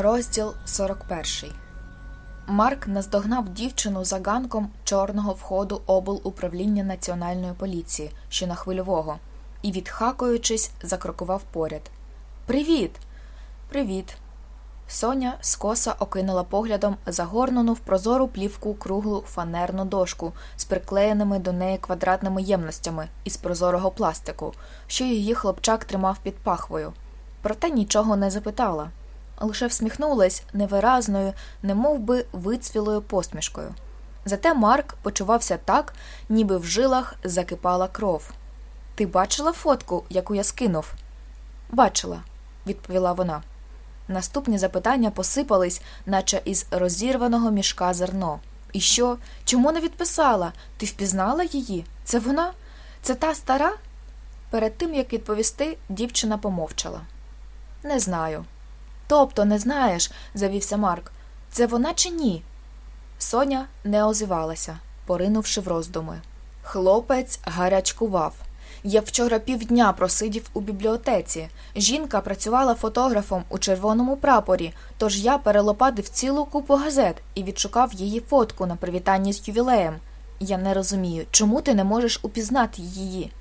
Розділ 41 Марк наздогнав дівчину за ганком чорного входу обл управління національної поліції, що на хвильового, і, відхакуючись, закрокував поряд. Привіт. Привіт. Соня скоса окинула поглядом загорнену в прозору плівку круглу фанерну дошку з приклеєними до неї квадратними ємностями із прозорого пластику, що її хлопчак тримав під пахвою. Проте нічого не запитала лише всміхнулась невиразною, немов би вицвілою посмішкою. Зате Марк почувався так, ніби в жилах закипала кров. Ти бачила фотку, яку я скинув? Бачила, відповіла вона. Наступні запитання посипались, наче із розірваного мішка зерно. І що? Чому не відписала? Ти впізнала її? Це вона? Це та стара? Перед тим як відповісти, дівчина помовчала. Не знаю. Тобто не знаєш, завівся Марк. Це вона чи ні? Соня не озивалася, поринувши в роздуми. Хлопець гарячкував. Я вчора півдня просидів у бібліотеці. Жінка працювала фотографом у червоному прапорі, тож я перелопадив цілу купу газет і відшукав її фотку на привітанні з ювілеєм. Я не розумію, чому ти не можеш упізнати її.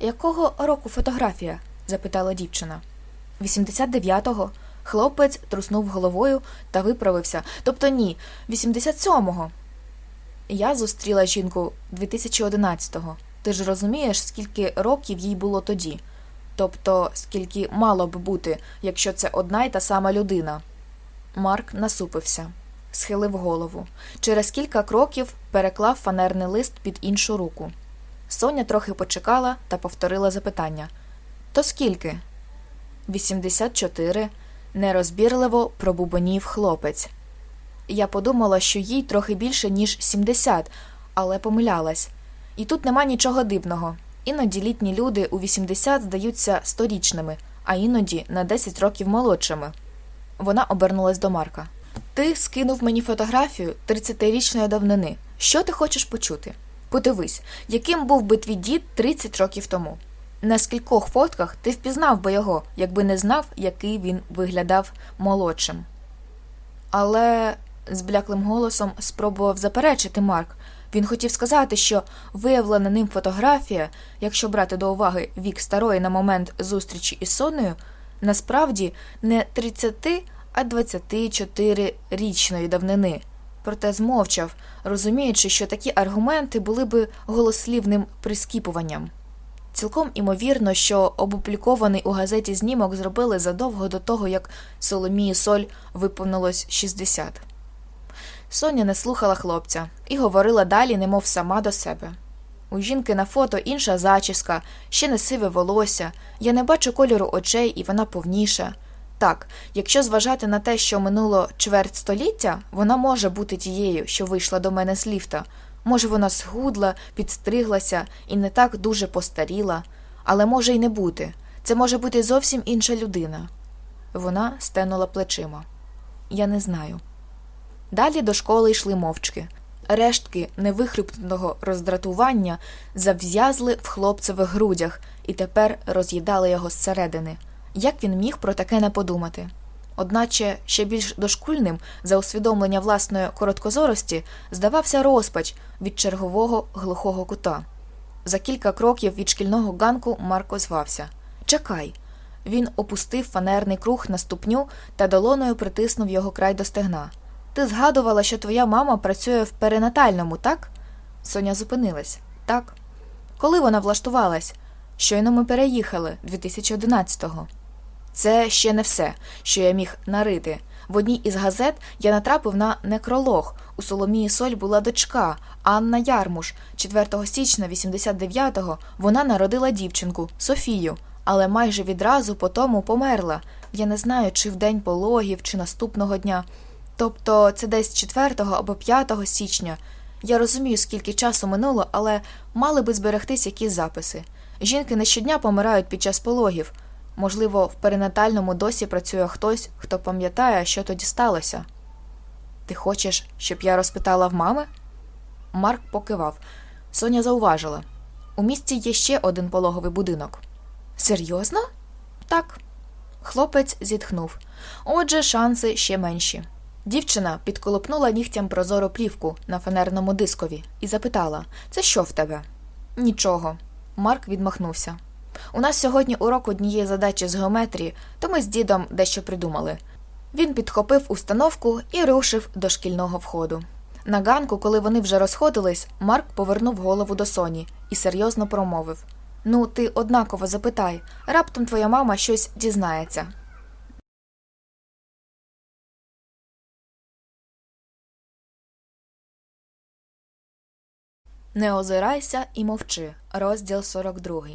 Якого року фотографія? запитала дівчина. 89-го. Хлопець труснув головою та виправився. Тобто ні, 87-го. Я зустріла жінку 2011-го. Ти ж розумієш, скільки років їй було тоді? Тобто, скільки мало б бути, якщо це одна й та сама людина. Марк насупився, схилив голову. Через кілька кроків переклав фанерний лист під іншу руку. Соня трохи почекала та повторила запитання То скільки? 84 нерозбірливо пробубонів хлопець. Я подумала, що їй трохи більше, ніж 70, але помилялась. І тут нема нічого дивного. Іноді літні люди у 80 здаються сторічними, а іноді на 10 років молодшими. Вона обернулась до Марка. Ти скинув мені фотографію 30-річної давнини. Що ти хочеш почути? Подивись, яким був би твій дід 30 років тому. На скількох фотках ти впізнав би його, якби не знав, який він виглядав молодшим. Але, збляклим голосом спробував заперечити Марк. Він хотів сказати, що виявлена ним фотографія, якщо брати до уваги вік старої на момент зустрічі із Соною, насправді не 30, а 24 річної давнини. Проте змовчав, розуміючи, що такі аргументи були би голослівним прискіпуванням. Цілком імовірно, що опублікований у газеті знімок зробили задовго до того, як Соломії Соль виповнилось 60. Соня не слухала хлопця і говорила далі, немов сама до себе. У жінки на фото інша зачіска, ще не сиве волосся, я не бачу кольору очей, і вона повніша. Так, якщо зважати на те, що минуло чверть століття, вона може бути тією, що вийшла до мене з ліфта. Може, вона схудла, підстриглася і не так дуже постаріла, але може й не бути. Це може бути зовсім інша людина. Вона стенула плечима. Я не знаю. Далі до школи йшли мовчки. Рештки невихрюпного роздратування зав'язли в хлопцевих грудях і тепер роз'їдали його зсередини. Як він міг про таке не подумати? Одначе ще більш дошкульним за усвідомлення власної короткозорості здавався розпач від чергового глухого кута. За кілька кроків від шкільного ганку Марко звався Чекай. Він опустив фанерний круг на ступню та долоною притиснув його край до стегна. Ти згадувала, що твоя мама працює в перинатальному, так? Соня зупинилась. Так. Коли вона влаштувалась? Щойно ми переїхали 2011-го. Це ще не все, що я міг нарити. В одній із газет я натрапив на некролог. У Соломії Соль була дочка Анна Ярмуш. 4 січня 89-го вона народила дівчинку Софію, але майже відразу по тому померла. Я не знаю, чи в день пологів, чи наступного дня. Тобто це десь 4 або 5 січня. Я розумію, скільки часу минуло, але мали би зберегтись якісь записи. Жінки не щодня помирають під час пологів. Можливо, в перинатальному досі працює хтось, хто пам'ятає, що тоді сталося. Ти хочеш, щоб я розпитала в мами? Марк покивав. Соня зауважила у місті є ще один пологовий будинок. Серйозно? Так. Хлопець зітхнув. Отже, шанси ще менші. Дівчина підколопнула нігтям прозору плівку на фанерному дискові і запитала Це що в тебе? Нічого. Марк відмахнувся. У нас сьогодні урок однієї задачі з геометрії, то ми з дідом дещо придумали. Він підхопив установку і рушив до шкільного входу. На ганку, коли вони вже розходились, Марк повернув голову до Соні і серйозно промовив Ну, ти однаково запитай, раптом твоя мама щось дізнається. Не озирайся і мовчи. Розділ 42.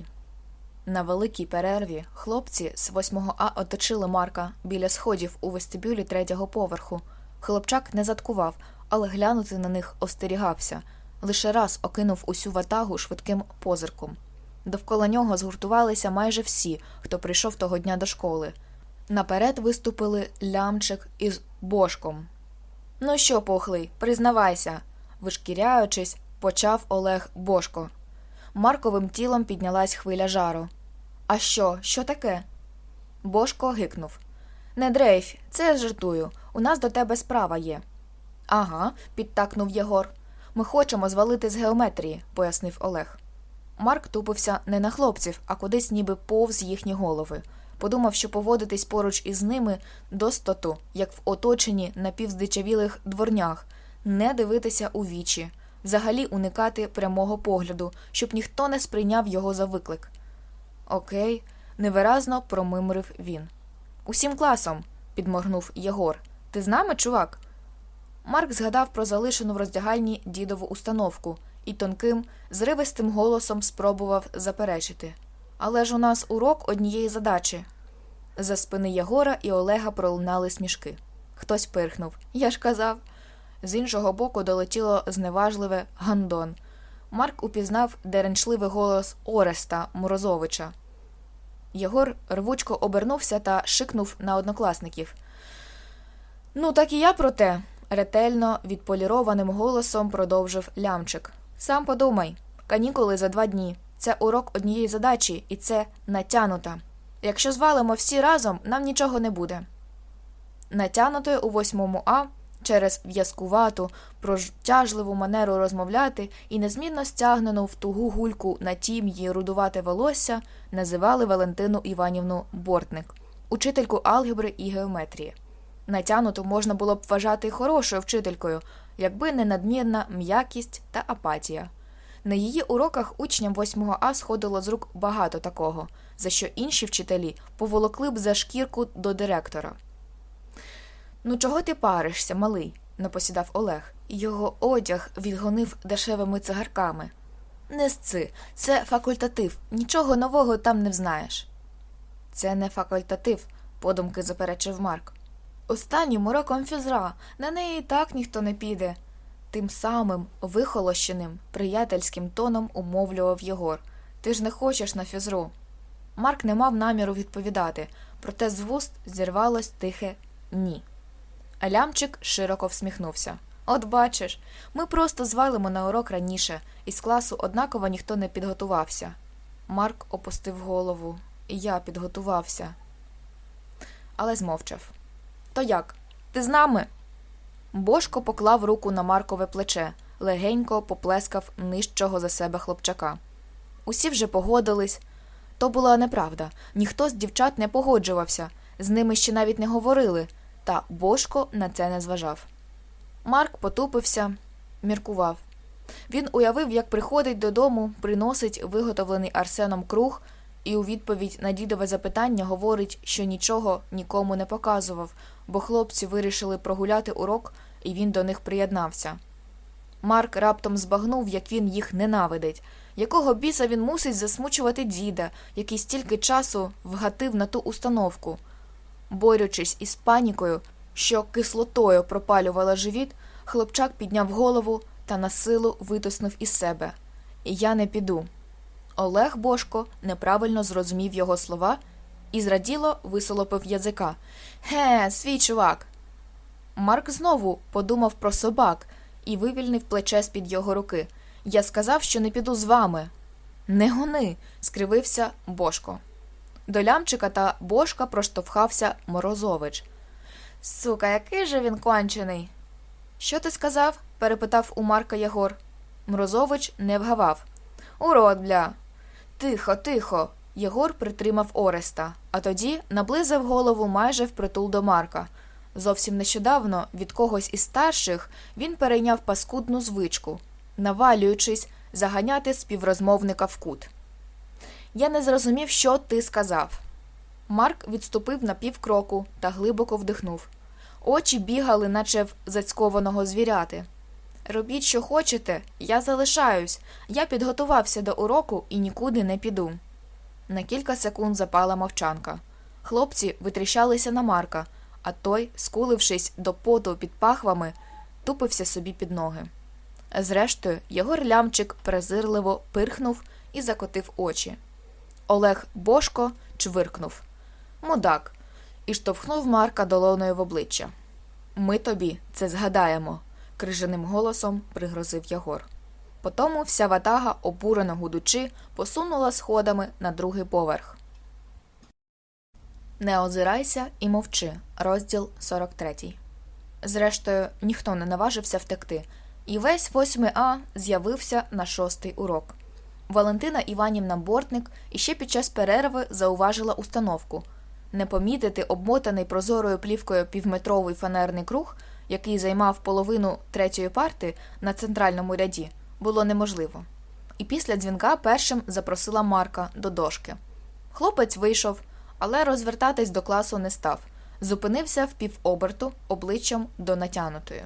На великій перерві хлопці з 8 А оточили Марка біля сходів у вестибюлі третього поверху. Хлопчак не заткував, але глянути на них остерігався. Лише раз окинув усю ватагу швидким позирком. Довкола нього згуртувалися майже всі, хто прийшов того дня до школи. Наперед виступили лямчик із бошком. Ну що, пухлий, признавайся, вишкіряючись, почав Олег Бошко. Марковим тілом піднялась хвиля жару. А що, що таке? Бошко гикнув. Не дрейф, це я жартую. У нас до тебе справа є. Ага, підтакнув Єгор. Ми хочемо звалити з геометрії, пояснив Олег. Марк тупився не на хлопців, а кудись ніби повз їхні голови. Подумав, що поводитись поруч із ними достоту, як в оточенні напівздичавілих дворнях, не дивитися у вічі, взагалі уникати прямого погляду, щоб ніхто не сприйняв його за виклик. Окей, невиразно промимрив він. Усім класом, підморгнув Єгор. Ти з нами, чувак? Марк згадав про залишену в роздягальні дідову установку і тонким, зривистим голосом спробував заперечити. Але ж у нас урок однієї задачі. За спини Єгора і Олега пролунали смішки. Хтось пирхнув. Я ж казав. З іншого боку долетіло зневажливе Гандон. Марк упізнав деренчливий голос Ореста Морозовича. Єгор рвучко обернувся та шикнув на однокласників. Ну, так і я про те, ретельно відполірованим голосом продовжив лямчик. Сам подумай, канікули за два дні. Це урок однієї задачі, і це натянута. Якщо звалимо всі разом, нам нічого не буде. Натянутою у восьмому А через в'язкувату, протяжливу манеру розмовляти і незмінно стягнену в тугу гульку на тім її рудувате волосся, називали Валентину Іванівну Бортник, учительку алгебри і геометрії. Натянуту можна було б вважати хорошою вчителькою, якби не надмірна м'якість та апатія. На її уроках учням 8 А сходило з рук багато такого, за що інші вчителі поволокли б за шкірку до директора. Ну, чого ти паришся, малий? напосідав Олег, його одяг відгонив дешевими цигарками. Не сци, це факультатив, нічого нового там не взнаєш. Це не факультатив, подумки заперечив Марк. Останнім уроком фізра, на неї і так ніхто не піде. Тим самим вихолощеним, приятельським тоном умовлював Єгор. Ти ж не хочеш на фізру. Марк не мав наміру відповідати, проте з вуст зірвалось тихе ні. Лямчик широко всміхнувся. От бачиш, ми просто звалимо на урок раніше, із класу однаково ніхто не підготувався. Марк опустив голову, і я підготувався, але змовчав. То як? Ти з нами? Бошко поклав руку на Маркове плече, легенько поплескав нижчого за себе хлопчака. Усі вже погодились. То була неправда, ніхто з дівчат не погоджувався, з ними ще навіть не говорили, та Бошко на це не зважав. Марк потупився, міркував. Він уявив, як приходить додому, приносить виготовлений Арсеном круг і у відповідь на дідове запитання говорить, що нічого нікому не показував, бо хлопці вирішили прогуляти урок, і він до них приєднався. Марк раптом збагнув, як він їх ненавидить, якого біса він мусить засмучувати діда, який стільки часу вгатив на ту установку. Борючись із панікою, що кислотою пропалювала живіт, хлопчак підняв голову та на силу витиснув із себе. Я не піду. Олег Бошко неправильно зрозумів його слова і зраділо висолопив язика. Ге, свій чувак. Марк знову подумав про собак і вивільнив плече з під його руки. Я сказав, що не піду з вами. Не гони, скривився Бошко. До лямчика та бошка проштовхався Морозович. Сука, який же він кончений. Що ти сказав? перепитав у Марка Ягор. Морозович не вгавав. Урод, бля. Тихо, тихо. Єгор притримав Ореста, а тоді наблизив голову майже впритул до Марка. Зовсім нещодавно від когось із старших він перейняв паскудну звичку, навалюючись, заганяти співрозмовника в кут. Я не зрозумів, що ти сказав. Марк відступив на півкроку та глибоко вдихнув. Очі бігали, наче в зацькованого звіряти. Робіть, що хочете, я залишаюсь. Я підготувався до уроку і нікуди не піду. На кілька секунд запала мовчанка. Хлопці витріщалися на Марка, а той, скулившись до поту під пахвами, тупився собі під ноги. Зрештою, його лямчик презирливо пирхнув і закотив очі. Олег Бошко чвиркнув Мудак, і штовхнув Марка долоною в обличчя. Ми тобі це згадаємо, крижаним голосом пригрозив Ягор. Потому вся ватага, обурено гудучи, посунула сходами на другий поверх. Не озирайся і мовчи. Розділ 43. Зрештою, ніхто не наважився втекти, і весь 8 А з'явився на шостий урок. Валентина Іванівна Бортник іще під час перерви зауважила установку не помітити обмотаний прозорою плівкою півметровий фанерний круг, який займав половину третьої парти на центральному ряді, було неможливо. І після дзвінка першим запросила Марка до дошки. Хлопець вийшов, але розвертатись до класу не став. Зупинився в півоберту обличчям до натянутої.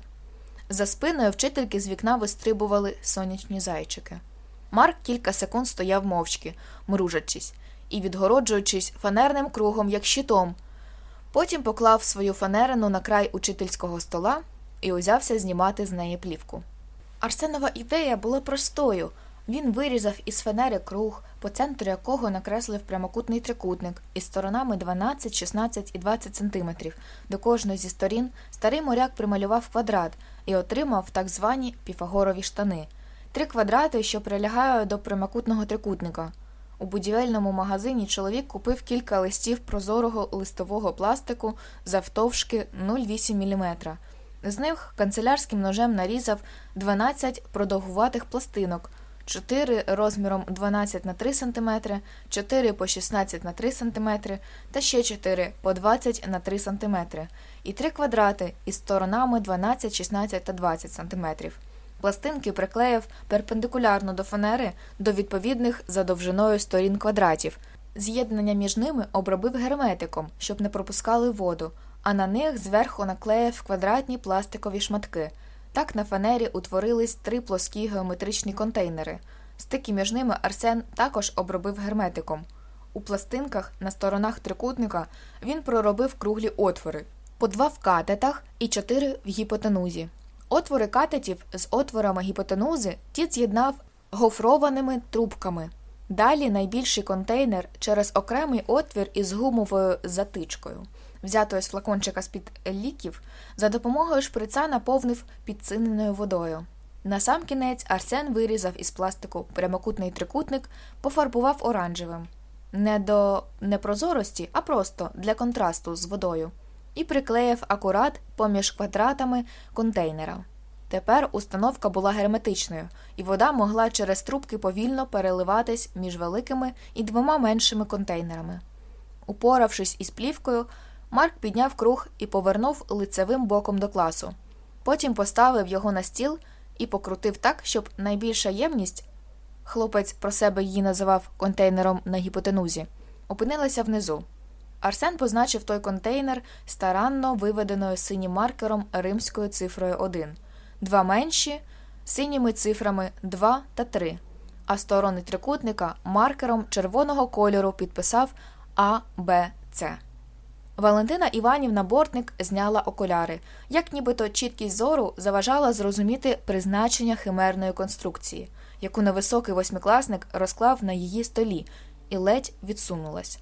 За спиною вчительки з вікна вистрибували сонячні зайчики. Марк кілька секунд стояв мовчки, мружачись, і відгороджуючись фанерним кругом, як щитом. Потім поклав свою фанерину на край учительського стола і узявся знімати з неї плівку. Арсенова ідея була простою. Він вирізав із фанери круг, по центру якого накреслив прямокутний трикутник із сторонами 12, 16 і 20 сантиметрів. До кожної зі сторін старий моряк прималював квадрат і отримав так звані піфагорові штани три квадрати, що прилягають до прямокутного трикутника. У будівельному магазині чоловік купив кілька листів прозорого листового пластику завтовшки 0,8 мм. З них канцелярським ножем нарізав 12 продовгуватих пластинок, 4 розміром 12 на 3 см, 4 по 16 на 3 см та ще 4 по 20 на 3 см, і 3 квадрати із сторонами 12, 16 та 20 см. Пластинки приклеїв перпендикулярно до фанери до відповідних за довжиною сторін квадратів. З'єднання між ними обробив герметиком, щоб не пропускали воду, а на них зверху наклеїв квадратні пластикові шматки. Так на фанері утворились три плоскі геометричні контейнери. Стики між ними Арсен також обробив герметиком. У пластинках на сторонах трикутника він проробив круглі отвори по два в катетах і чотири в гіпотенузі. Отвори катетів з отворами гіпотенузи тіт з'єднав гофрованими трубками. Далі найбільший контейнер через окремий отвір із гумовою затичкою, взятою з флакончика з під ліків, за допомогою шприца наповнив підциненою водою. Насамкінець Арсен вирізав із пластику прямокутний трикутник, пофарбував оранжевим. Не до непрозорості, а просто для контрасту з водою і приклеїв акурат поміж квадратами контейнера. Тепер установка була герметичною, і вода могла через трубки повільно переливатись між великими і двома меншими контейнерами. Упоравшись із плівкою, Марк підняв круг і повернув лицевим боком до класу. Потім поставив його на стіл і покрутив так, щоб найбільша ємність хлопець про себе її називав контейнером на гіпотенузі, опинилася внизу. Арсен позначив той контейнер старанно виведеною синім маркером римською цифрою 1, два менші синіми цифрами 2 та 3, а сторони трикутника маркером червоного кольору підписав А, Б, С. Валентина Іванівна Бортник зняла окуляри, як нібито чіткість зору заважала зрозуміти призначення химерної конструкції, яку невисокий восьмикласник розклав на її столі і ледь відсунулась.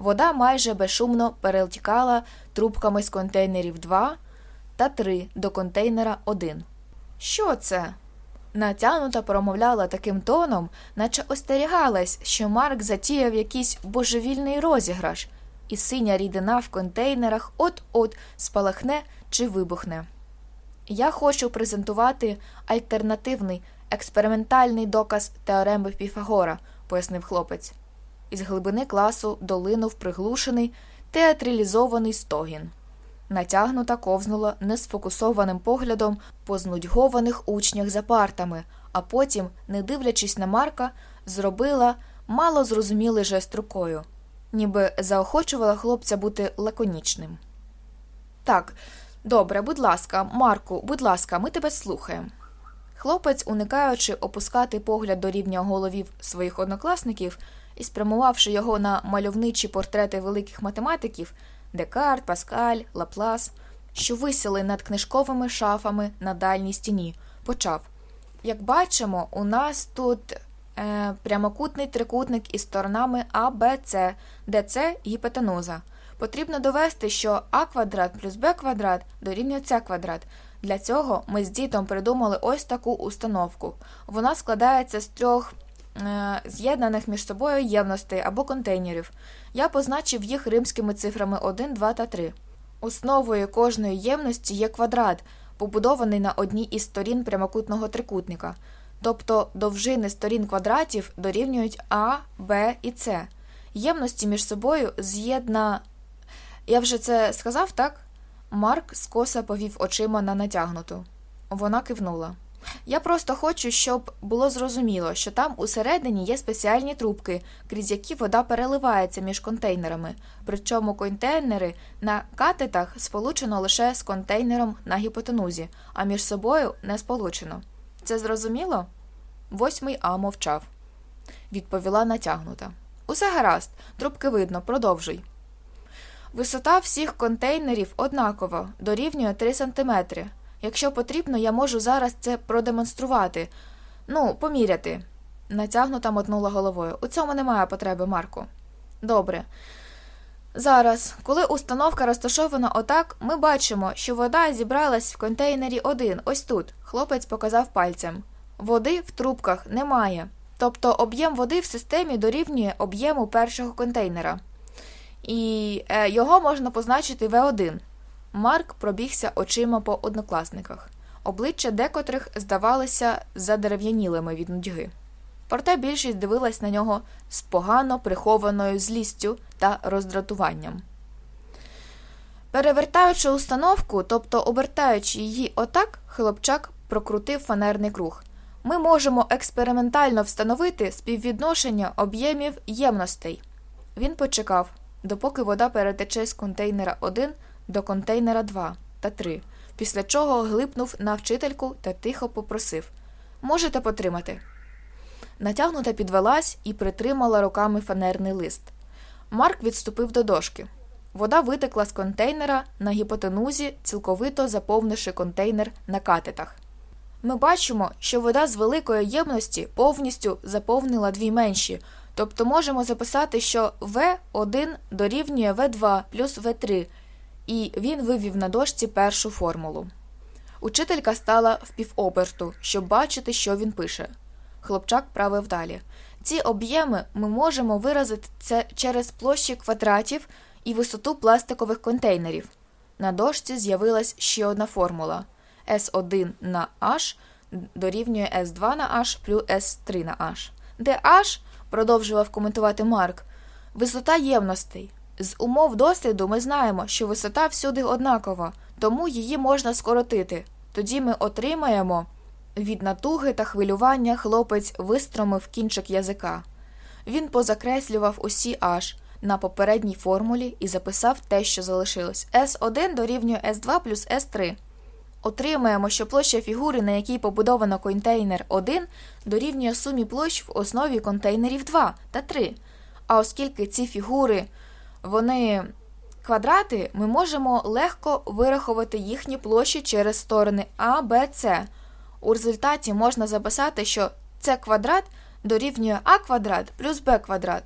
Вода майже безшумно перетікала трубками з контейнерів 2 та 3 до контейнера 1. Що це? Натянута промовляла таким тоном, наче остерігалась, що Марк затіяв якийсь божевільний розіграш, і синя рідина в контейнерах от-от спалахне чи вибухне. Я хочу презентувати альтернативний експериментальний доказ теореми Піфагора, пояснив хлопець. Із глибини класу долинув приглушений, театралізований стогін. Натягнута ковзнула несфокусованим поглядом по знудьгованих учнях за партами, а потім, не дивлячись на Марка, зробила мало зрозумілий жест рукою, ніби заохочувала хлопця бути лаконічним. Так, добре, будь ласка, Марку, будь ласка, ми тебе слухаємо. Хлопець, уникаючи опускати погляд до рівня головів своїх однокласників і спрямувавши його на мальовничі портрети великих математиків Декарт, Паскаль, Лаплас, що висіли над книжковими шафами на дальній стіні, почав Як бачимо, у нас тут е, прямокутний трикутник із сторонами А, Б, С, де це гіпотенуза. Потрібно довести, що А квадрат плюс Б квадрат дорівнює С квадрат. Для цього ми з дітом придумали ось таку установку. Вона складається з трьох з'єднаних між собою ємностей або контейнерів. Я позначив їх римськими цифрами 1, 2 та 3. Основою кожної ємності є квадрат, побудований на одній із сторін прямокутного трикутника. Тобто довжини сторін квадратів дорівнюють А, Б і С. Ємності між собою з'єдна. Я вже це сказав, так? Марк скоса повів очима на натягнуту. Вона кивнула. Я просто хочу, щоб було зрозуміло, що там усередині є спеціальні трубки, крізь які вода переливається між контейнерами, причому контейнери на катетах сполучено лише з контейнером на гіпотенузі, а між собою не сполучено. Це зрозуміло? Восьмий А мовчав. Відповіла натягнута. Усе гаразд, трубки видно, продовжуй. Висота всіх контейнерів однакова, дорівнює 3 см. Якщо потрібно, я можу зараз це продемонструвати. Ну, поміряти. Натягнута мотнула головою. У цьому немає потреби, Марку. Добре. Зараз, коли установка розташована отак, ми бачимо, що вода зібралась в контейнері 1, ось тут. Хлопець показав пальцем. Води в трубках немає. Тобто об'єм води в системі дорівнює об'єму першого контейнера. І е, його можна позначити В1. Марк пробігся очима по однокласниках. Обличчя декотрих здавалися задерев'янілими від нудьги. Проте більшість дивилась на нього з погано прихованою злістю та роздратуванням. Перевертаючи установку, тобто обертаючи її отак, хлопчак прокрутив фанерний круг. Ми можемо експериментально встановити співвідношення об'ємів ємностей. Він почекав, допоки вода перетече з контейнера 1 до контейнера 2 та 3, після чого глипнув на вчительку та тихо попросив Можете потримати. Натягнута підвелась і притримала руками фанерний лист. Марк відступив до дошки. Вода витекла з контейнера на гіпотенузі, цілковито заповнивши контейнер на катетах. Ми бачимо, що вода з великої ємності повністю заповнила дві менші, тобто можемо записати, що В1 дорівнює В2 плюс В3, і він вивів на дошці першу формулу. Учителька стала в півоберту, щоб бачити, що він пише. Хлопчак правив далі. Ці об'єми ми можемо виразити це через площі квадратів і висоту пластикових контейнерів. На дошці з'явилась ще одна формула S1 на H дорівнює S2 на H плюс S3 на H, де H, продовжував коментувати Марк, висота ємностей. З умов досліду ми знаємо, що висота всюди однакова, тому її можна скоротити. Тоді ми отримаємо від натуги та хвилювання хлопець вистромив кінчик язика. Він позакреслював усі аж на попередній формулі і записав те, що залишилось С1 дорівнює С2 плюс С3. Отримаємо, що площа фігури, на якій побудовано контейнер 1, дорівнює сумі площ в основі контейнерів 2 та 3. А оскільки ці фігури вони квадрати, ми можемо легко вирахувати їхні площі через сторони А, Б, С. У результаті можна записати, що С квадрат дорівнює А квадрат плюс Б квадрат.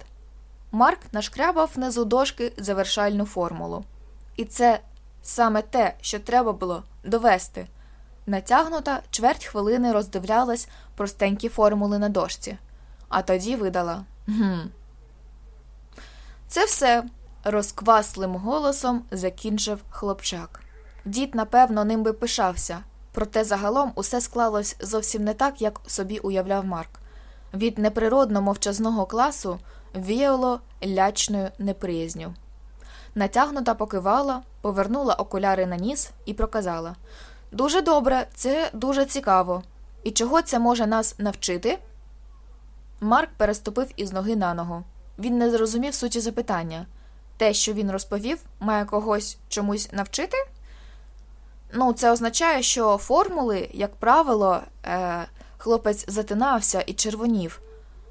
Марк нашкрябав внизу дошки завершальну формулу. І це саме те, що треба було довести. Натягнута чверть хвилини роздивлялась простенькі формули на дошці, а тоді видала «Гм». Це все розкваслим голосом закінчив хлопчак. Дід, напевно, ним би пишався, проте загалом усе склалось зовсім не так, як собі уявляв Марк. Від неприродно мовчазного класу віяло лячною неприязню. Натягнута покивала, повернула окуляри на ніс і проказала Дуже добре, це дуже цікаво. І чого це може нас навчити? Марк переступив із ноги на ногу. Він не зрозумів суті запитання. Те, що він розповів, має когось чомусь навчити? Ну, це означає, що формули, як правило, е, хлопець затинався і червонів.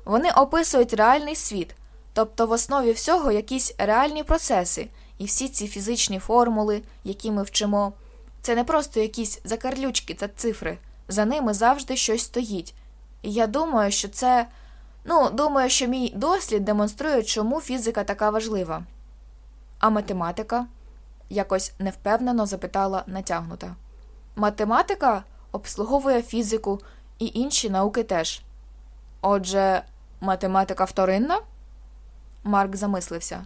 Вони описують реальний світ, тобто в основі всього якісь реальні процеси, і всі ці фізичні формули, які ми вчимо, це не просто якісь закарлючки та цифри, за ними завжди щось стоїть. І я думаю, що це. Ну, думаю, що мій дослід демонструє, чому фізика така важлива. А математика? якось невпевнено запитала натягнута. Математика обслуговує фізику і інші науки теж. Отже, математика вторинна? Марк замислився.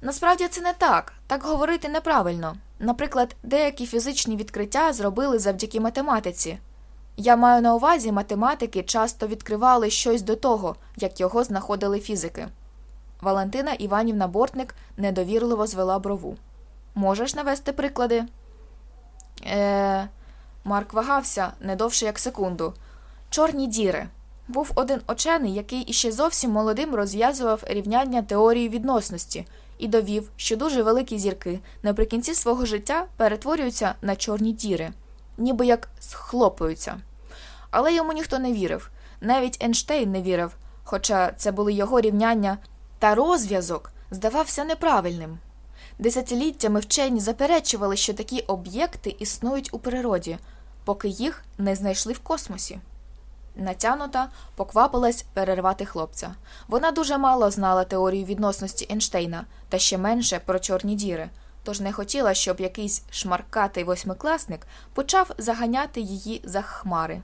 Насправді це не так, так говорити неправильно. Наприклад, деякі фізичні відкриття зробили завдяки математиці. Я маю на увазі, математики часто відкривали щось до того, як його знаходили фізики. Валентина Іванівна Бортник недовірливо звела брову. Можеш навести приклади? Е, Марк вагався не довше як секунду. Чорні діри. Був один учений, який іще зовсім молодим розв'язував рівняння теорії відносності і довів, що дуже великі зірки наприкінці свого життя перетворюються на чорні діри, ніби як схлопуються. Але йому ніхто не вірив, навіть Ейнштейн не вірив, хоча це були його рівняння, та розв'язок здавався неправильним. Десятиліттями вчені заперечували, що такі об'єкти існують у природі, поки їх не знайшли в космосі. Натянута поквапилась перервати хлопця. Вона дуже мало знала теорію відносності Ейнштейна та ще менше про чорні діри, тож не хотіла, щоб якийсь шмаркатий восьмикласник почав заганяти її за хмари.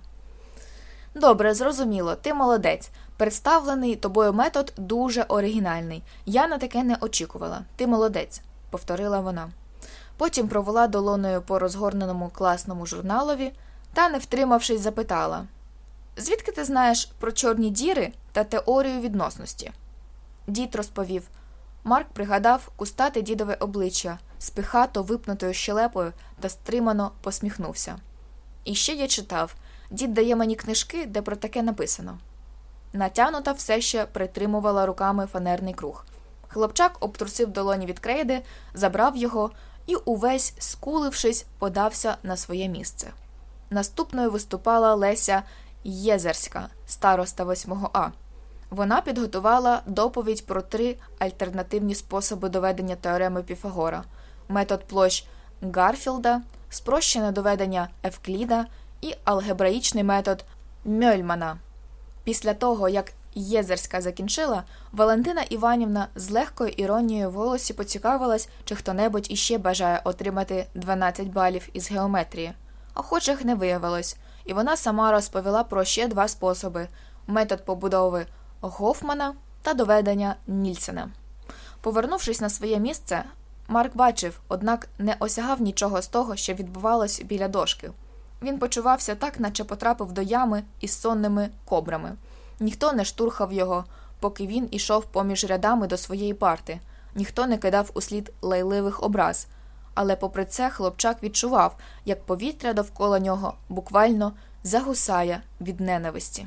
Добре, зрозуміло, ти молодець. Представлений тобою метод дуже оригінальний. Я на таке не очікувала. Ти молодець, повторила вона. Потім провела долоною по розгорненому класному журналові та, не втримавшись, запитала Звідки ти знаєш про чорні діри та теорію відносності? Дід розповів. Марк пригадав кустати дідове обличчя, спихато випнутою щелепою та стримано посміхнувся. І ще я читав дід дає мені книжки, де про таке написано. Натянута все ще притримувала руками фанерний круг. Хлопчак обтрусив долоні від крейди, забрав його і, увесь скулившись, подався на своє місце. Наступною виступала Леся Єзерська, староста 8 А. Вона підготувала доповідь про три альтернативні способи доведення теореми Піфагора, метод площ Гарфілда, спрощене доведення Евкліда і алгебраїчний метод Мьольмана. Після того, як Єзерська закінчила, Валентина Іванівна з легкою іронією в голосі поцікавилась, чи хто небудь іще бажає отримати 12 балів із геометрії. Охочих не виявилось, і вона сама розповіла про ще два способи метод побудови Гофмана та доведення Нільсена. Повернувшись на своє місце, Марк бачив, однак не осягав нічого з того, що відбувалось біля дошки. Він почувався так, наче потрапив до ями із сонними кобрами. Ніхто не штурхав його, поки він ішов поміж рядами до своєї парти, ніхто не кидав у слід лайливих образ. Але, попри це, хлопчак відчував, як повітря довкола нього буквально загусає від ненависті.